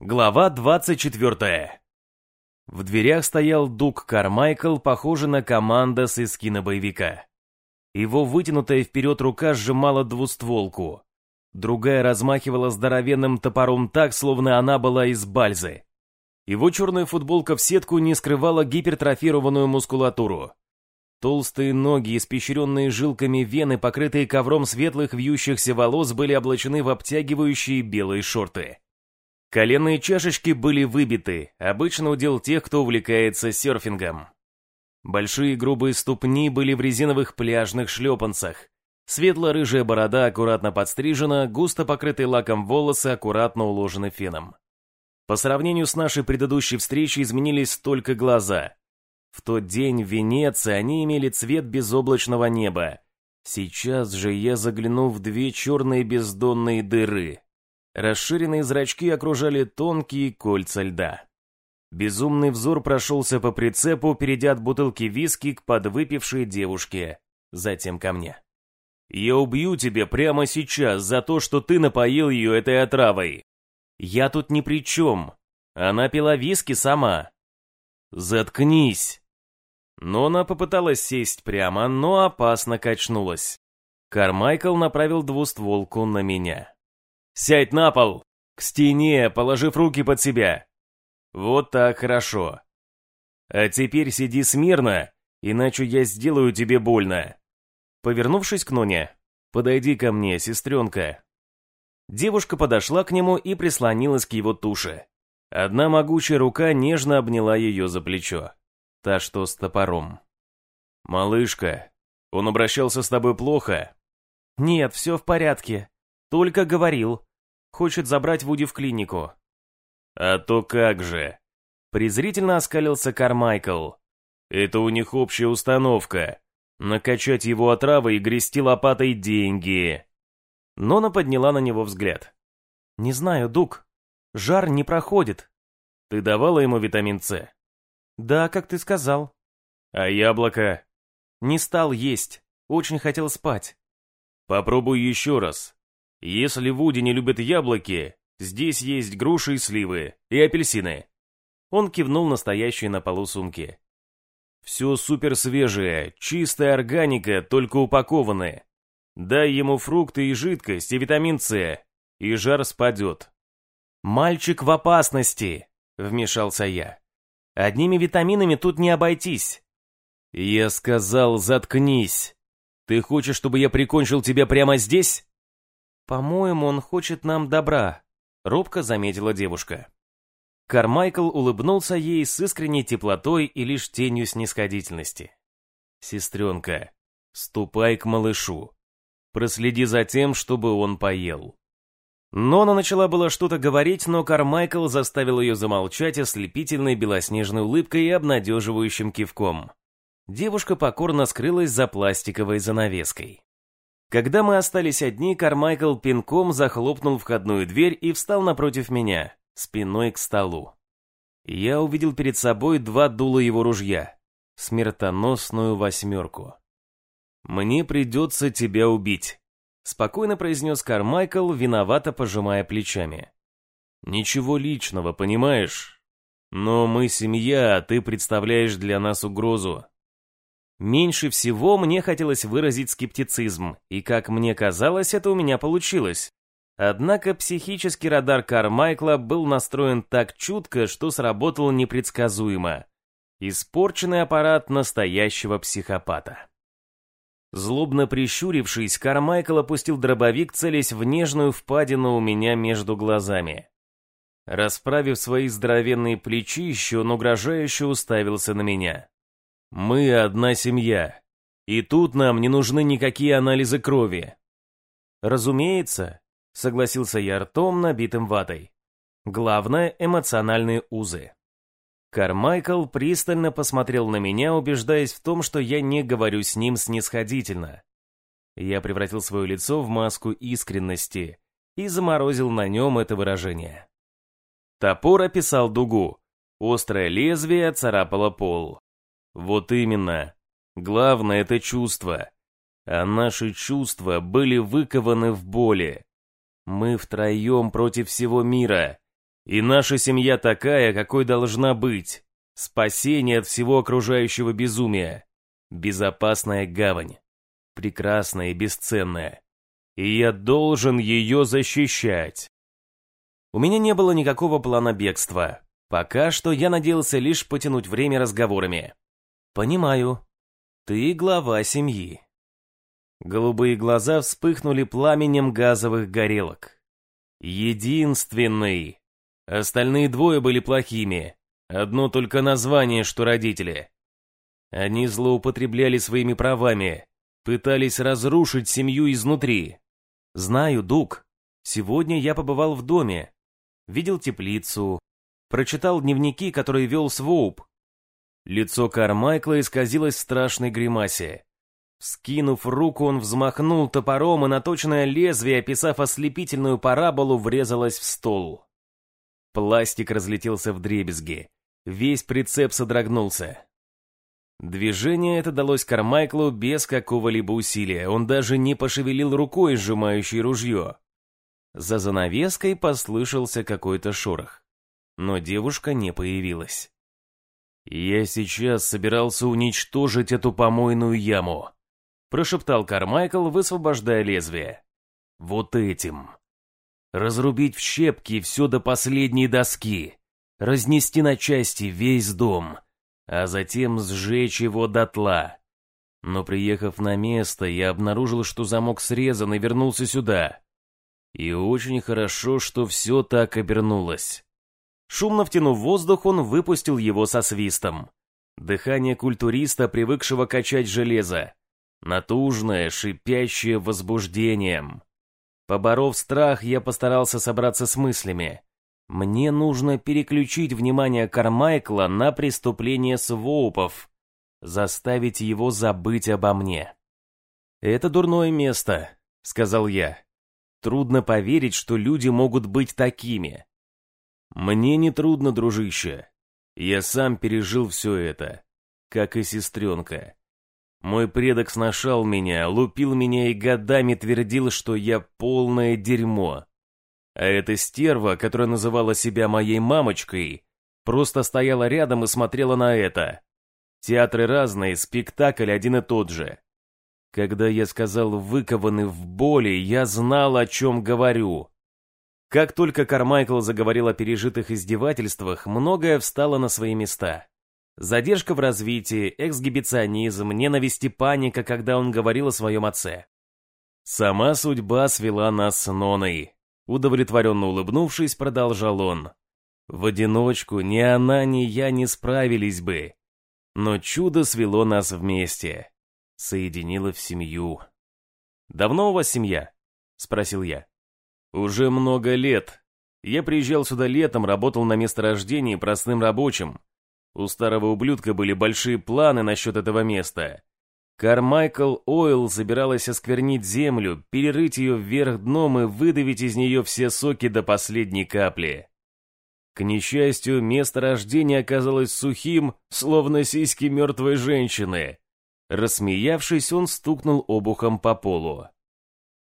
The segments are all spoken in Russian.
Глава 24. В дверях стоял Дуг Кармайкл, похожий на командос из кинобоевика. Его вытянутая вперед рука сжимала двустволку. Другая размахивала здоровенным топором так, словно она была из бальзы. Его черная футболка в сетку не скрывала гипертрофированную мускулатуру. Толстые ноги, испещренные жилками вены, покрытые ковром светлых вьющихся волос, были облачены в обтягивающие белые шорты. Коленные чашечки были выбиты, обычно удел тех, кто увлекается серфингом. Большие грубые ступни были в резиновых пляжных шлепанцах. Светло-рыжая борода аккуратно подстрижена, густо покрытые лаком волосы аккуратно уложены феном. По сравнению с нашей предыдущей встречей изменились только глаза. В тот день в Венеции они имели цвет безоблачного неба. Сейчас же я загляну в две черные бездонные дыры. Расширенные зрачки окружали тонкие кольца льда. Безумный взор прошелся по прицепу, перейдя от бутылки виски к подвыпившей девушке, затем ко мне. «Я убью тебя прямо сейчас за то, что ты напоил ее этой отравой!» «Я тут ни при чем. Она пила виски сама». «Заткнись!» Но она попыталась сесть прямо, но опасно качнулась. Кармайкл направил двустволку на меня. Сядь на пол, к стене, положив руки под себя. Вот так хорошо. А теперь сиди смирно, иначе я сделаю тебе больно. Повернувшись к Ноне, подойди ко мне, сестренка. Девушка подошла к нему и прислонилась к его туше. Одна могучая рука нежно обняла ее за плечо. Та, что с топором. «Малышка, он обращался с тобой плохо?» «Нет, все в порядке. Только говорил. Хочет забрать Вуди в клинику. А то как же. Презрительно оскалился Кармайкл. Это у них общая установка. Накачать его отравой и грести лопатой деньги. Нона подняла на него взгляд. «Не знаю, Дук. Жар не проходит». «Ты давала ему витамин С?» «Да, как ты сказал». «А яблоко?» «Не стал есть. Очень хотел спать». «Попробуй еще раз. Если Вуди не любит яблоки, здесь есть груши и сливы, и апельсины. Он кивнул настоящие на полу сумки. Все супер свежее, чистая органика, только упакованная. Дай ему фрукты и жидкость, и витамин С, и жар спадет. «Мальчик в опасности!» — вмешался я. «Одними витаминами тут не обойтись». «Я сказал, заткнись. Ты хочешь, чтобы я прикончил тебя прямо здесь?» «По-моему, он хочет нам добра», — робко заметила девушка. Кармайкл улыбнулся ей с искренней теплотой и лишь тенью снисходительности. «Сестренка, ступай к малышу. Проследи за тем, чтобы он поел». Нона начала было что-то говорить, но Кармайкл заставил ее замолчать ослепительной белоснежной улыбкой и обнадеживающим кивком. Девушка покорно скрылась за пластиковой занавеской. Когда мы остались одни, Кармайкл пинком захлопнул входную дверь и встал напротив меня, спиной к столу. Я увидел перед собой два дула его ружья, смертоносную восьмерку. «Мне придется тебя убить», — спокойно произнес Кармайкл, виновато пожимая плечами. «Ничего личного, понимаешь? Но мы семья, а ты представляешь для нас угрозу. Меньше всего мне хотелось выразить скептицизм, и, как мне казалось, это у меня получилось. Однако психический радар Кармайкла был настроен так чутко, что сработал непредсказуемо. Испорченный аппарат настоящего психопата. Злобно прищурившись, Кармайкл опустил дробовик, целясь в нежную впадину у меня между глазами. Расправив свои здоровенные плечища, он угрожающе уставился на меня. Мы одна семья, и тут нам не нужны никакие анализы крови. Разумеется, согласился я ртом, набитым ватой. Главное — эмоциональные узы. Кармайкл пристально посмотрел на меня, убеждаясь в том, что я не говорю с ним снисходительно. Я превратил свое лицо в маску искренности и заморозил на нем это выражение. Топор описал дугу. Острое лезвие царапало пол. Вот именно. Главное — это чувство. А наши чувства были выкованы в боли. Мы втроем против всего мира. И наша семья такая, какой должна быть. Спасение от всего окружающего безумия. Безопасная гавань. Прекрасная и бесценная. И я должен ее защищать. У меня не было никакого плана бегства. Пока что я надеялся лишь потянуть время разговорами. Понимаю. Ты глава семьи. Голубые глаза вспыхнули пламенем газовых горелок. Единственный. Остальные двое были плохими. Одно только название, что родители. Они злоупотребляли своими правами, пытались разрушить семью изнутри. Знаю, Дуг. Сегодня я побывал в доме, видел теплицу, прочитал дневники, которые вел Своуп. Лицо Кармайкла исказилось в страшной гримасе. Скинув руку, он взмахнул топором, и наточенное лезвие, описав ослепительную параболу, врезалось в стол. Пластик разлетелся в дребезги. Весь прицеп содрогнулся. Движение это далось Кармайклу без какого-либо усилия. Он даже не пошевелил рукой, сжимающей ружье. За занавеской послышался какой-то шорох. Но девушка не появилась. «Я сейчас собирался уничтожить эту помойную яму», прошептал Кармайкл, высвобождая лезвие. «Вот этим. Разрубить в щепки все до последней доски. Разнести на части весь дом» а затем сжечь его дотла. Но приехав на место, я обнаружил, что замок срезан и вернулся сюда. И очень хорошо, что все так обернулось. Шумно втянув воздух, он выпустил его со свистом. Дыхание культуриста, привыкшего качать железо. Натужное, шипящее возбуждением. Поборов страх, я постарался собраться с мыслями. Мне нужно переключить внимание Кармайкла на преступление Своупов, заставить его забыть обо мне. «Это дурное место», — сказал я. «Трудно поверить, что люди могут быть такими». «Мне не трудно, дружище. Я сам пережил все это, как и сестренка. Мой предок сношал меня, лупил меня и годами твердил, что я полное дерьмо. А эта стерва, которая называла себя моей мамочкой, просто стояла рядом и смотрела на это. Театры разные, спектакль один и тот же. Когда я сказал «выкованы в боли», я знал, о чем говорю. Как только Кармайкл заговорил о пережитых издевательствах, многое встало на свои места. Задержка в развитии, эксгибиционизм, ненависть и паника, когда он говорил о своем отце. Сама судьба свела нас с Ноной. Удовлетворенно улыбнувшись, продолжал он. В одиночку ни она, ни я не справились бы. Но чудо свело нас вместе. Соединило в семью. «Давно у вас семья?» — спросил я. «Уже много лет. Я приезжал сюда летом, работал на месторождении простым рабочим. У старого ублюдка были большие планы насчет этого места. Кармайкл Ойл собиралась осквернить землю, перерыть ее вверх дном и выдавить из нее все соки до последней капли. К несчастью, место рождения оказалось сухим, словно сиськи мертвой женщины. Рассмеявшись, он стукнул обухом по полу.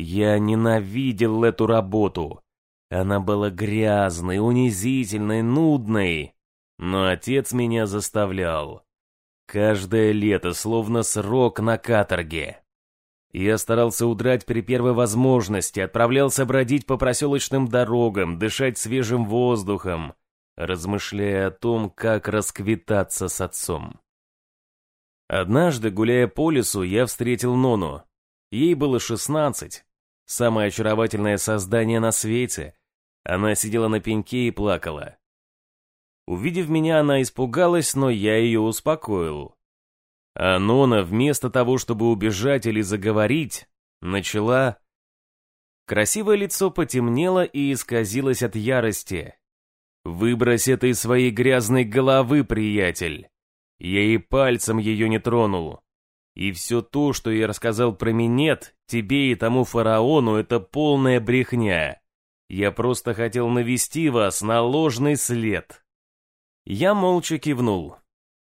Я ненавидел эту работу. Она была грязной, унизительной, нудной. Но отец меня заставлял. Каждое лето словно срок на каторге. Я старался удрать при первой возможности, отправлялся бродить по проселочным дорогам, дышать свежим воздухом, размышляя о том, как расквитаться с отцом. Однажды, гуляя по лесу, я встретил Нону. Ей было шестнадцать. Самое очаровательное создание на свете. Она сидела на пеньке и плакала. Увидев меня, она испугалась, но я ее успокоил. А Нона, вместо того, чтобы убежать или заговорить, начала... Красивое лицо потемнело и исказилось от ярости. «Выбрось это из своей грязной головы, приятель!» Я и пальцем ее не тронул. И все то, что я рассказал про Минет, тебе и тому фараону, это полная брехня. Я просто хотел навести вас на ложный след. Я молча кивнул.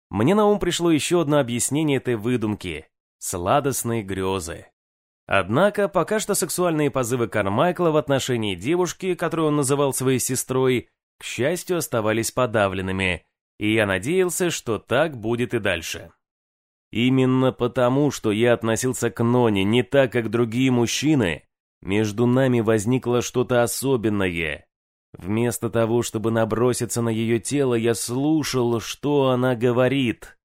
Мне на ум пришло еще одно объяснение этой выдумки – сладостные грезы. Однако, пока что сексуальные позывы Кармайкла в отношении девушки, которую он называл своей сестрой, к счастью, оставались подавленными, и я надеялся, что так будет и дальше. Именно потому, что я относился к Ноне не так, как другие мужчины, между нами возникло что-то особенное. Вместо того, чтобы наброситься на ее тело, я слушал, что она говорит.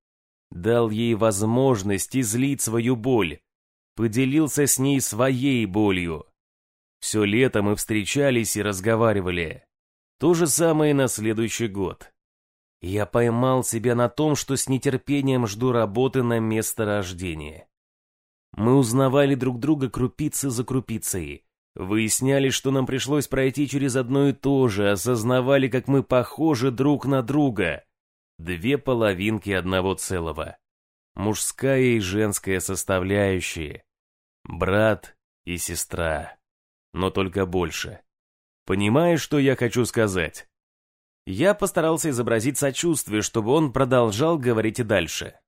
Дал ей возможность излить свою боль. Поделился с ней своей болью. Все лето мы встречались и разговаривали. То же самое на следующий год. Я поймал себя на том, что с нетерпением жду работы на место рождения. Мы узнавали друг друга крупицы за крупицей. Выясняли, что нам пришлось пройти через одно и то же, осознавали, как мы похожи друг на друга. Две половинки одного целого. Мужская и женская составляющие. Брат и сестра. Но только больше. Понимаешь, что я хочу сказать? Я постарался изобразить сочувствие, чтобы он продолжал говорить и дальше.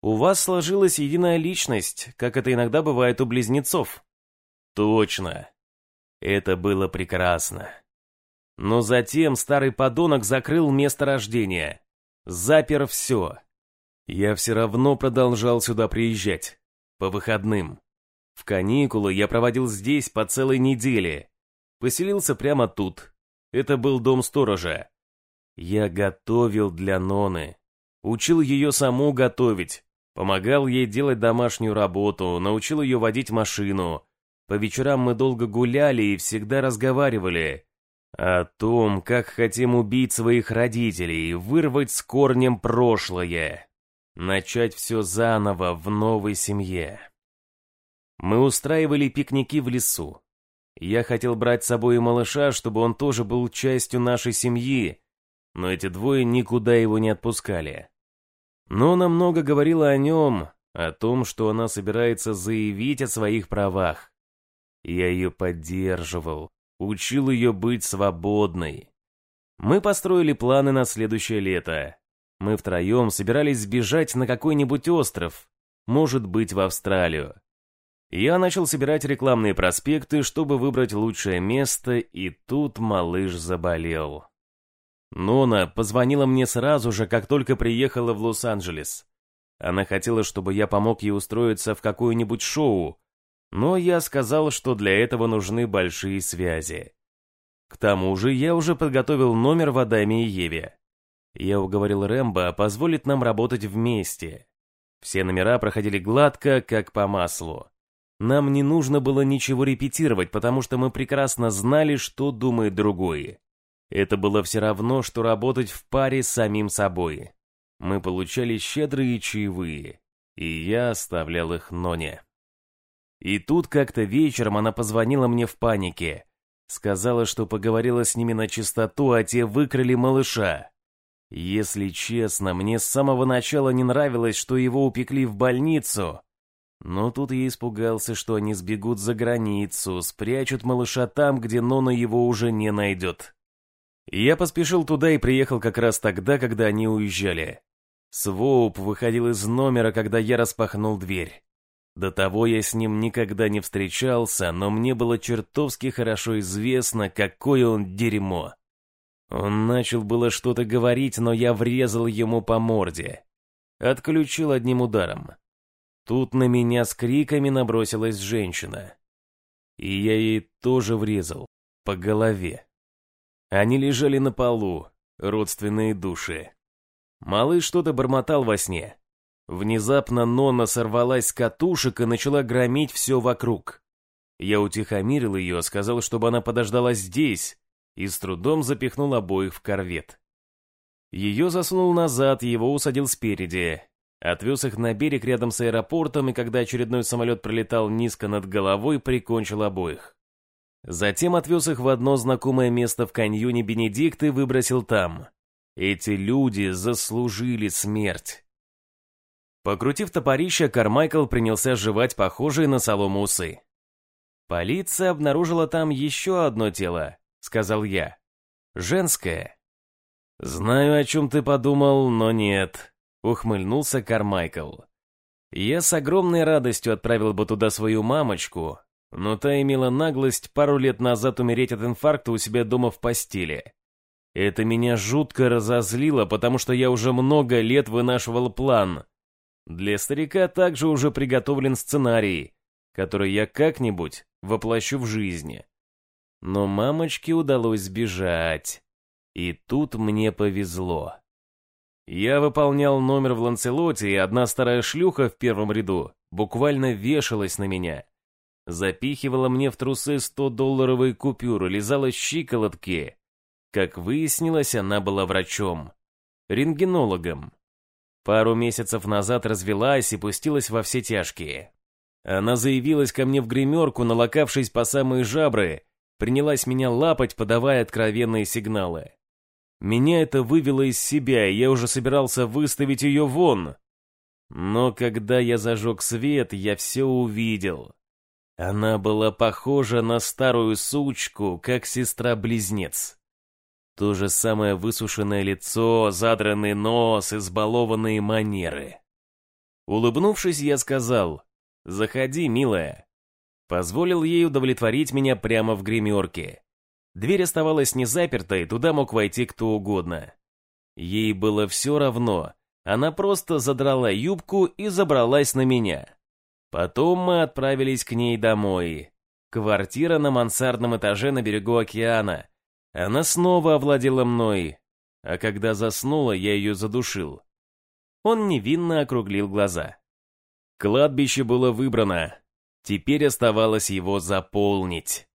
«У вас сложилась единая личность, как это иногда бывает у близнецов». «Точно. Это было прекрасно». Но затем старый подонок закрыл место рождения. Запер все. Я все равно продолжал сюда приезжать. По выходным. В каникулы я проводил здесь по целой неделе. Поселился прямо тут. Это был дом сторожа. Я готовил для Ноны. Учил ее саму готовить. Помогал ей делать домашнюю работу, научил ее водить машину. По вечерам мы долго гуляли и всегда разговаривали. О том, как хотим убить своих родителей, вырвать с корнем прошлое. Начать все заново в новой семье. Мы устраивали пикники в лесу. Я хотел брать с собой и малыша, чтобы он тоже был частью нашей семьи, но эти двое никуда его не отпускали. Но она много говорила о нем, о том, что она собирается заявить о своих правах. Я ее поддерживал, учил ее быть свободной. Мы построили планы на следующее лето. Мы втроем собирались сбежать на какой-нибудь остров, может быть, в Австралию. Я начал собирать рекламные проспекты, чтобы выбрать лучшее место, и тут малыш заболел. Нона позвонила мне сразу же, как только приехала в Лос-Анджелес. Она хотела, чтобы я помог ей устроиться в какое-нибудь шоу, но я сказал, что для этого нужны большие связи. К тому же я уже подготовил номер в Адаме и Еве. Я уговорил Рэмбо позволить нам работать вместе. Все номера проходили гладко, как по маслу. Нам не нужно было ничего репетировать, потому что мы прекрасно знали, что думает другой. Это было все равно, что работать в паре с самим собой. Мы получали щедрые чаевые, и я оставлял их Ноне. И тут как-то вечером она позвонила мне в панике. Сказала, что поговорила с ними на чистоту, а те выкрали малыша. Если честно, мне с самого начала не нравилось, что его упекли в больницу. Но тут я испугался, что они сбегут за границу, спрячут малыша там, где Нона его уже не найдет. Я поспешил туда и приехал как раз тогда, когда они уезжали. Своуп выходил из номера, когда я распахнул дверь. До того я с ним никогда не встречался, но мне было чертовски хорошо известно, какое он дерьмо. Он начал было что-то говорить, но я врезал ему по морде. Отключил одним ударом. Тут на меня с криками набросилась женщина. И я ей тоже врезал. По голове. Они лежали на полу, родственные души. Малыш что-то бормотал во сне. Внезапно Нона сорвалась с катушек и начала громить все вокруг. Я утихомирил ее, сказал, чтобы она подождала здесь, и с трудом запихнул обоих в корвет. Ее засунул назад, его усадил спереди. Отвез их на берег рядом с аэропортом, и когда очередной самолет пролетал низко над головой, прикончил обоих. Затем отвез их в одно знакомое место в каньоне Бенедикт и выбросил там. Эти люди заслужили смерть. Покрутив топорище, Кармайкл принялся жевать похожие на солому усы. «Полиция обнаружила там еще одно тело», — сказал я. «Женское». «Знаю, о чем ты подумал, но нет», — ухмыльнулся Кармайкл. «Я с огромной радостью отправил бы туда свою мамочку, но та имела наглость пару лет назад умереть от инфаркта у себя дома в постели. Это меня жутко разозлило, потому что я уже много лет вынашивал план. Для старика также уже приготовлен сценарий, который я как-нибудь воплощу в жизни. Но мамочке удалось сбежать. И тут мне повезло. Я выполнял номер в Ланцелоте, и одна старая шлюха в первом ряду буквально вешалась на меня. Запихивала мне в трусы 100-долларовые купюры, лизала щиколотки. Как выяснилось, она была врачом. Рентгенологом. Пару месяцев назад развелась и пустилась во все тяжкие. Она заявилась ко мне в гримерку, налокавшись по самые жабры, принялась меня лапать, подавая откровенные сигналы. Меня это вывело из себя, и я уже собирался выставить ее вон. Но когда я зажег свет, я все увидел. Она была похожа на старую сучку, как сестра-близнец. То же самое высушенное лицо, задранный нос, избалованные манеры. Улыбнувшись, я сказал «Заходи, милая». Позволил ей удовлетворить меня прямо в гримерке. Дверь оставалась не запертой, туда мог войти кто угодно. Ей было все равно, она просто задрала юбку и забралась на меня. Потом мы отправились к ней домой. Квартира на мансардном этаже на берегу океана. Она снова овладела мной, а когда заснула, я ее задушил. Он невинно округлил глаза. Кладбище было выбрано. Теперь оставалось его заполнить.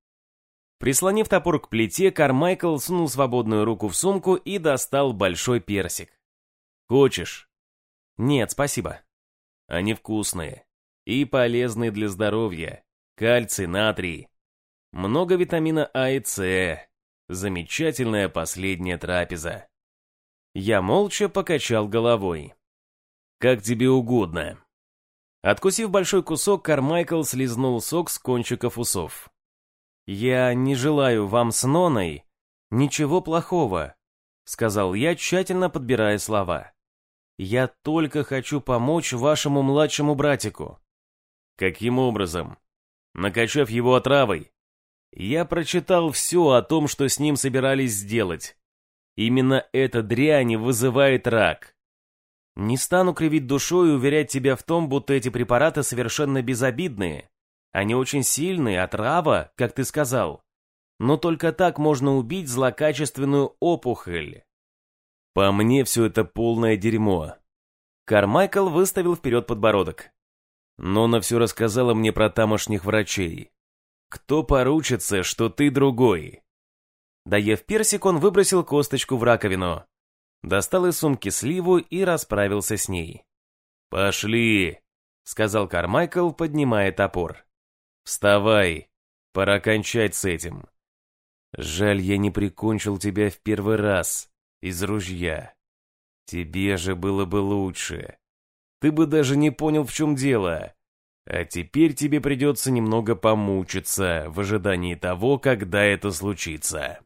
Прислонив топор к плите, Кармайкл сунул свободную руку в сумку и достал большой персик. «Хочешь?» «Нет, спасибо». «Они вкусные и полезные для здоровья. Кальций, натрий. Много витамина А и С. Замечательная последняя трапеза». Я молча покачал головой. «Как тебе угодно». Откусив большой кусок, Кармайкл слизнул сок с кончиков усов. «Я не желаю вам с Ноной ничего плохого», — сказал я, тщательно подбирая слова. «Я только хочу помочь вашему младшему братику». «Каким образом? Накачав его отравой?» Я прочитал все о том, что с ним собирались сделать. Именно эта дрянь вызывает рак. Не стану кривить душой и уверять тебя в том, будто эти препараты совершенно безобидные. Они очень сильные, отрава, как ты сказал. Но только так можно убить злокачественную опухоль. По мне все это полное дерьмо. Кармайкл выставил вперед подбородок. Нона все рассказала мне про тамошних врачей. Кто поручится, что ты другой? Доев персик, он выбросил косточку в раковину. Достал из сумки сливу и расправился с ней. «Пошли», — сказал Кармайкл, поднимая топор. Вставай, пора кончать с этим. Жаль, я не прикончил тебя в первый раз из ружья. Тебе же было бы лучше. Ты бы даже не понял, в чем дело. А теперь тебе придется немного помучиться в ожидании того, когда это случится.